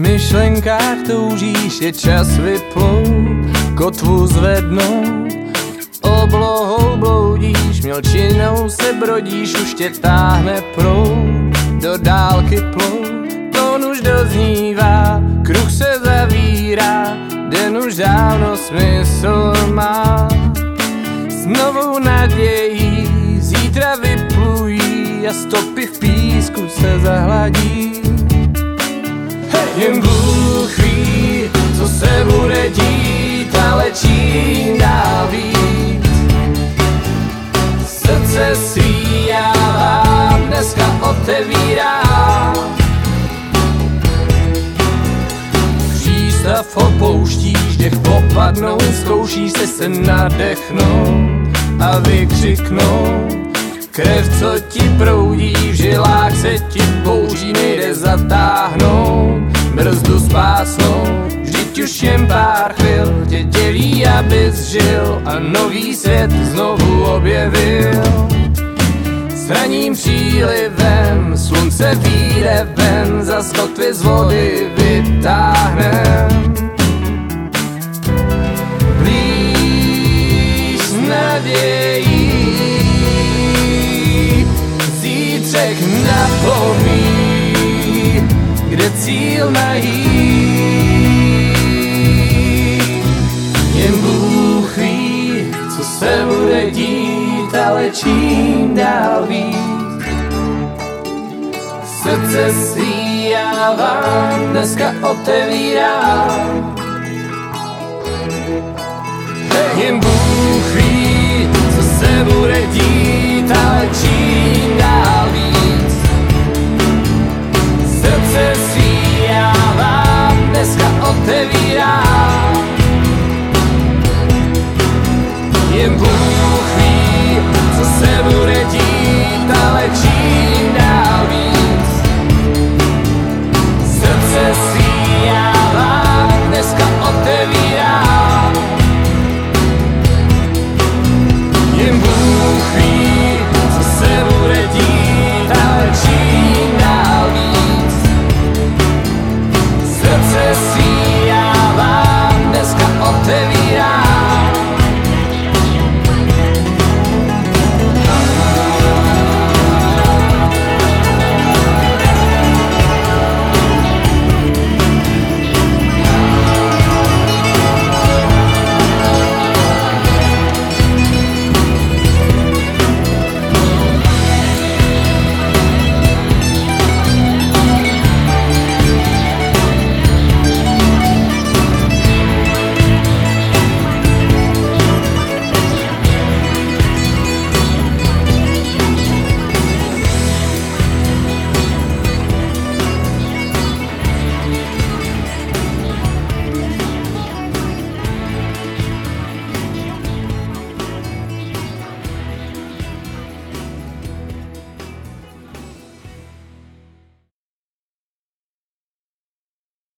myšlenkách toužíš, je čas vyplout, kotvu zvednout, oblohou bloudíš, mělčinou se brodíš, už tě táhne proud, do dálky plout, tón už doznívá, kruh se zavírá, den už dávno smysl má. S novou nadějí zítra vyplují a stopy v písku se zahladí. Jen Bůh ví, co se bude dít, ale čím dál víc. Srdce svý já vám dneska otevírám. Přístav opouštíš, dech popadnou, zkoušíš se se nadechnout a vykřiknout. Krev, co ti proudí v žilách, se ti bouří, už jen pár chvil tě dělí, abys žil a nový svět znovu objevil. S raním přílivem slunce vyjde ven, za kotvy z vody vytáhnem. Blíž s nadějí, zítřek napomí kde cíl najít. Dít, ale čím dál víc. Srdce svý já vám dneska otevírám. Se bude